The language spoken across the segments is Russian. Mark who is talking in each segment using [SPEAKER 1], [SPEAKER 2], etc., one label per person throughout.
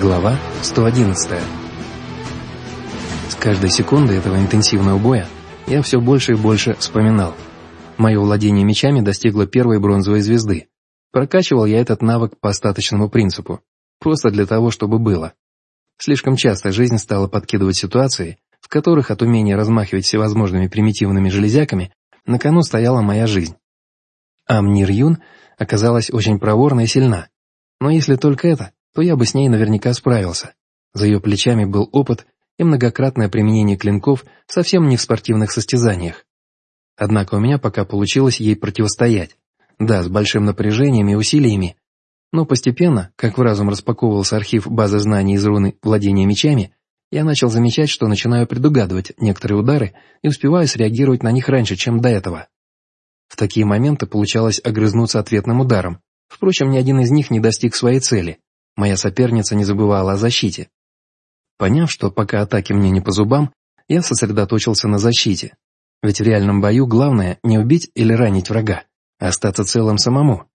[SPEAKER 1] Глава 111 С каждой секундой этого интенсивного боя я все больше и больше вспоминал. Мое владение мечами достигло первой бронзовой звезды. Прокачивал я этот навык по остаточному принципу. Просто для того, чтобы было. Слишком часто жизнь стала подкидывать ситуации, в которых от умения размахивать всевозможными примитивными железяками на кону стояла моя жизнь. Амнир Юн оказалась очень проворна и сильна. Но если только это, то я бы с ней наверняка справился. За ее плечами был опыт и многократное применение клинков совсем не в спортивных состязаниях. Однако у меня пока получилось ей противостоять. Да, с большим напряжением и усилиями, но постепенно, как в разум распаковывался архив базы знаний из руны владения мечами, я начал замечать, что начинаю предугадывать некоторые удары и успеваю среагировать на них раньше, чем до этого. В такие моменты получалось огрызнуться ответным ударом. Впрочем, ни один из них не достиг своей цели. Моя соперница не забывала о защите. Поняв, что пока атаки мне не по зубам, я сосредоточился на защите. Ведь в реальном бою главное не убить или ранить врага, а остаться целым самому.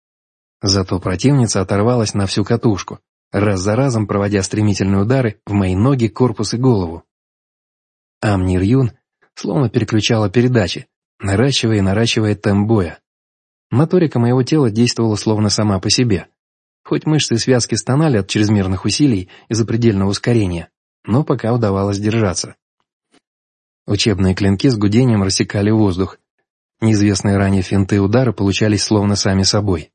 [SPEAKER 1] Зато противница оторвалась на всю катушку, раз за разом проводя стремительные удары в мои ноги, корпус и голову. Амнир Юн словно переключала передачи, наращивая и наращивая темп боя. Моторика моего тела действовала словно сама по себе, Хоть мышцы и связки стонали от чрезмерных усилий и запредельного ускорения, но пока удавалось держаться. Учебные клинки с гудением рассекали воздух. Неизвестные ранее финты и удары получались словно сами собой.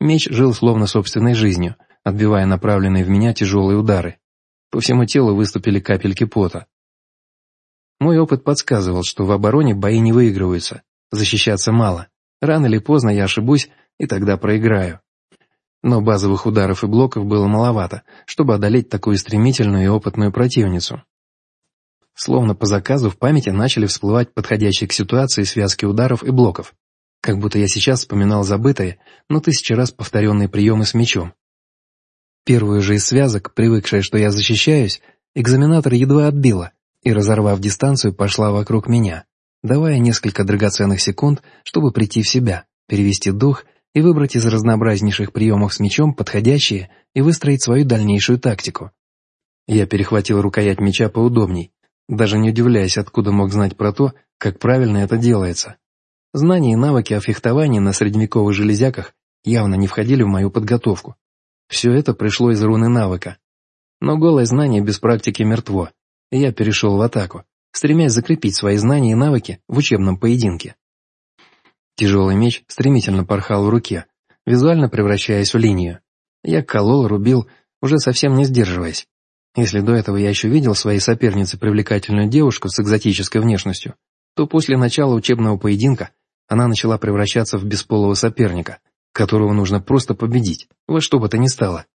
[SPEAKER 1] Меч жил словно собственной жизнью, отбивая направленные в меня тяжелые удары. По всему телу выступили капельки пота. Мой опыт подсказывал, что в обороне бои не выигрываются, защищаться мало. Рано или поздно я ошибусь, и тогда проиграю. Но базовых ударов и блоков было маловато, чтобы одолеть такую стремительную и опытную противницу. Словно по заказу в памяти начали всплывать подходящие к ситуации связки ударов и блоков, как будто я сейчас вспоминал забытые, но тысячи раз повторенные приемы с мечом. Первую же из связок, привыкшая, что я защищаюсь, экзаменатор едва отбила и, разорвав дистанцию, пошла вокруг меня, давая несколько драгоценных секунд, чтобы прийти в себя, перевести дух и выбрать из разнообразнейших приемов с мечом подходящие и выстроить свою дальнейшую тактику. Я перехватил рукоять меча поудобней, даже не удивляясь, откуда мог знать про то, как правильно это делается. Знания и навыки о фехтовании на средневековых железяках явно не входили в мою подготовку. Все это пришло из руны навыка. Но голое знание без практики мертво, и я перешел в атаку, стремясь закрепить свои знания и навыки в учебном поединке. Тяжелый меч стремительно порхал в руке, визуально превращаясь в линию. Я колол, рубил, уже совсем не сдерживаясь. Если до этого я еще видел своей сопернице привлекательную девушку с экзотической внешностью, то после начала учебного поединка она начала превращаться в бесполого соперника, которого нужно просто победить, во что бы то ни стало.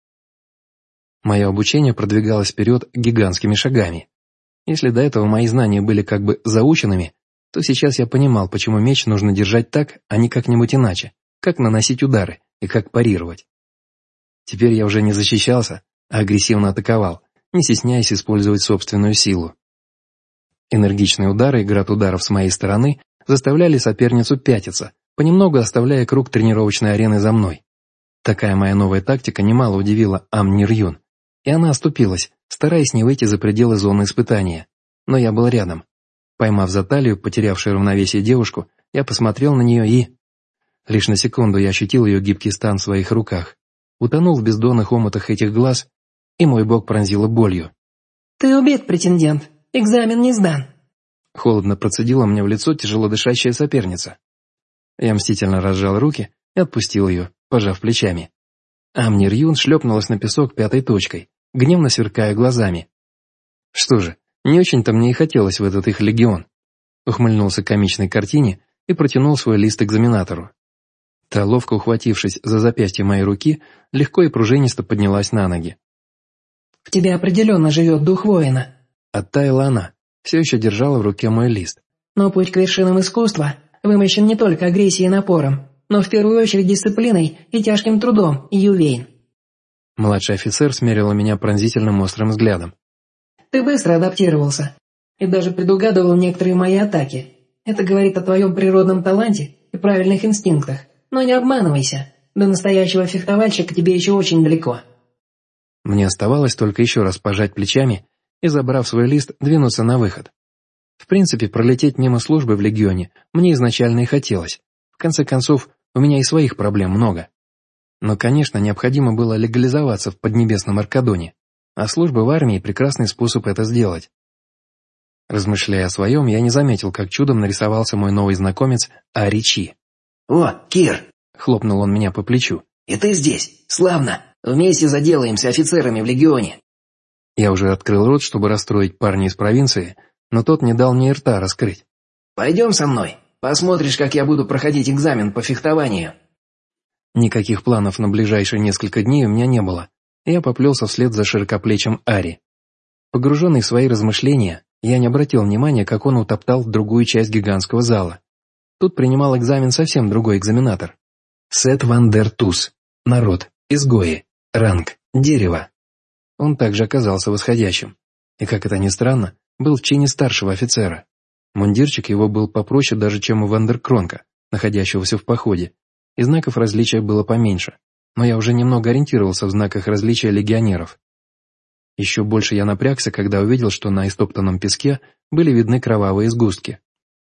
[SPEAKER 1] Мое обучение продвигалось вперед гигантскими шагами. Если до этого мои знания были как бы заученными, то сейчас я понимал, почему меч нужно держать так, а не как-нибудь иначе, как наносить удары и как парировать. Теперь я уже не защищался, а агрессивно атаковал, не стесняясь использовать собственную силу. Энергичные удары и град ударов с моей стороны заставляли соперницу пятиться, понемногу оставляя круг тренировочной арены за мной. Такая моя новая тактика немало удивила Ам Нир и она оступилась, стараясь не выйти за пределы зоны испытания. Но я был рядом, Поймав за талию потерявшую равновесие девушку, я посмотрел на нее и... Лишь на секунду я ощутил ее гибкий стан в своих руках, утонул в бездонных омутах этих глаз, и мой бок пронзило болью.
[SPEAKER 2] «Ты убит, претендент. Экзамен не сдан».
[SPEAKER 1] Холодно процедила мне в лицо тяжело дышащая соперница. Я мстительно разжал руки и отпустил ее, пожав плечами. Амнир Юн шлепнулась на песок пятой точкой, гневно сверкая глазами. Что же, не очень-то мне и хотелось в этот их легион. Ухмыльнулся к комичной картине и протянул свой лист экзаменатору. Та, ловко ухватившись за запястье моей руки, легко и пружинисто поднялась на ноги.
[SPEAKER 2] «В тебе определенно живет дух воина», —
[SPEAKER 1] оттаяла она, все еще держала в руке мой лист.
[SPEAKER 2] «Но путь к вершинам искусства вымощен не только агрессией и напором, но в первую очередь дисциплиной и тяжким трудом, Ювейн».
[SPEAKER 1] Младший офицер смерил меня пронзительным острым взглядом.
[SPEAKER 2] Ты быстро адаптировался и даже предугадывал некоторые мои атаки. Это говорит о твоем природном таланте и правильных инстинктах. Но не обманывайся, до настоящего фехтовальщика тебе еще очень далеко».
[SPEAKER 1] Мне оставалось только еще раз пожать плечами и, забрав свой лист, двинуться на выход. В принципе, пролететь мимо службы в Легионе мне изначально и хотелось. В конце концов, у меня и своих проблем много. Но, конечно, необходимо было легализоваться в Поднебесном Аркадоне, а служба в армии – прекрасный способ это сделать. Размышляя о своем, я не заметил, как чудом нарисовался мой новый знакомец Аричи.
[SPEAKER 3] «О, Кир!»
[SPEAKER 1] – хлопнул он меня по плечу.
[SPEAKER 3] «И ты здесь! Славно! Вместе заделаемся офицерами в Легионе!»
[SPEAKER 1] Я уже открыл рот, чтобы расстроить парня из провинции, но тот не дал мне рта раскрыть.
[SPEAKER 3] «Пойдем со мной, посмотришь, как я буду проходить экзамен по фехтованию».
[SPEAKER 1] Никаких планов на ближайшие несколько дней у меня не было, я поплелся вслед за широкоплечим Ари. Погруженный в свои размышления, я не обратил внимания, как он утоптал другую часть гигантского зала. Тут принимал экзамен совсем другой экзаменатор. Сет Ван Дер Тус. Народ. Изгои. Ранг. Дерево. Он также оказался восходящим. И, как это ни странно, был в чине старшего офицера. Мундирчик его был попроще даже, чем у Вандеркронка, находящегося в походе, и знаков различия было поменьше, но я уже немного ориентировался в знаках различия легионеров. Еще больше я напрягся, когда увидел, что на истоптанном песке были видны кровавые сгустки.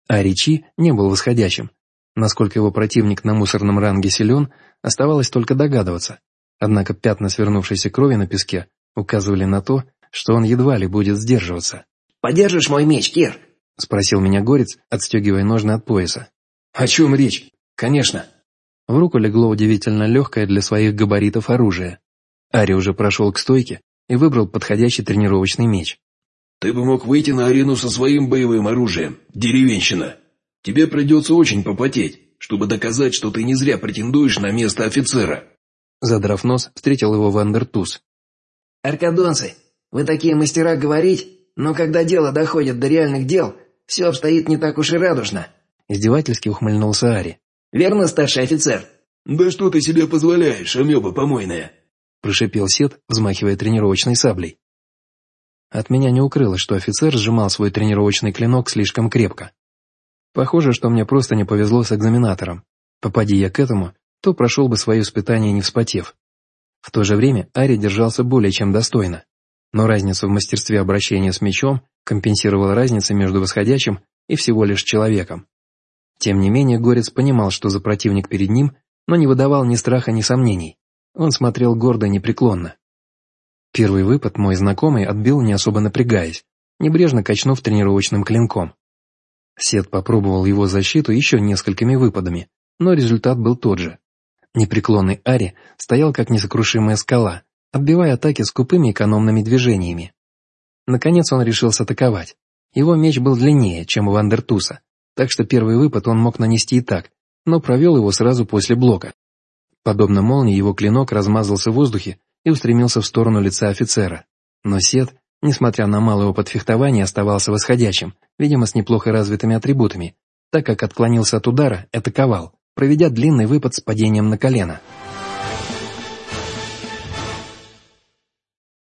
[SPEAKER 1] А Ричи не был восходящим. Насколько его противник на мусорном ранге силен, оставалось только догадываться. Однако пятна свернувшейся крови на песке указывали на то, что он едва ли будет сдерживаться.
[SPEAKER 3] «Подержишь мой меч, Кир?»
[SPEAKER 1] — спросил меня горец, отстегивая ножны от пояса.
[SPEAKER 4] «О чем речь? Конечно!»
[SPEAKER 1] В руку легло удивительно легкое для своих габаритов оружие. Ари уже прошел к стойке и выбрал подходящий тренировочный меч.
[SPEAKER 4] «Ты бы мог выйти на арену со своим боевым оружием, деревенщина. Тебе придется очень попотеть, чтобы доказать, что ты не зря претендуешь на место офицера».
[SPEAKER 1] Задрав нос, встретил его Вандертус.
[SPEAKER 3] «Аркадонцы, вы такие мастера говорить, но когда дело доходит до реальных дел, все обстоит не так уж и радужно».
[SPEAKER 1] Издевательски ухмыльнулся Ари.
[SPEAKER 3] Верно, старший офицер?»
[SPEAKER 4] «Да что ты себе позволяешь, амеба помойная?»
[SPEAKER 1] Прошипел Сет, взмахивая тренировочной саблей. От меня не укрылось, что офицер сжимал свой тренировочный клинок слишком крепко. Похоже, что мне просто не повезло с экзаменатором. Попади я к этому, то прошел бы свое испытание не вспотев. В то же время Ари держался более чем достойно. Но разница в мастерстве обращения с мечом компенсировала разницу между восходящим и всего лишь человеком. Тем не менее, Горец понимал, что за противник перед ним, но не выдавал ни страха, ни сомнений. Он смотрел гордо и непреклонно. Первый выпад мой знакомый отбил, не особо напрягаясь, небрежно качнув тренировочным клинком. Сет попробовал его защиту еще несколькими выпадами, но результат был тот же. Непреклонный Ари стоял как несокрушимая скала, отбивая атаки скупыми экономными движениями. Наконец он решился атаковать. Его меч был длиннее, чем у Вандертуса, так что первый выпад он мог нанести и так, но провел его сразу после блока. Подобно молнии его клинок размазался в воздухе и устремился в сторону лица офицера. Но Сет, несмотря на малый опыт фехтования, оставался восходящим, видимо, с неплохо развитыми атрибутами, так как отклонился от удара атаковал, проведя длинный выпад с падением на колено.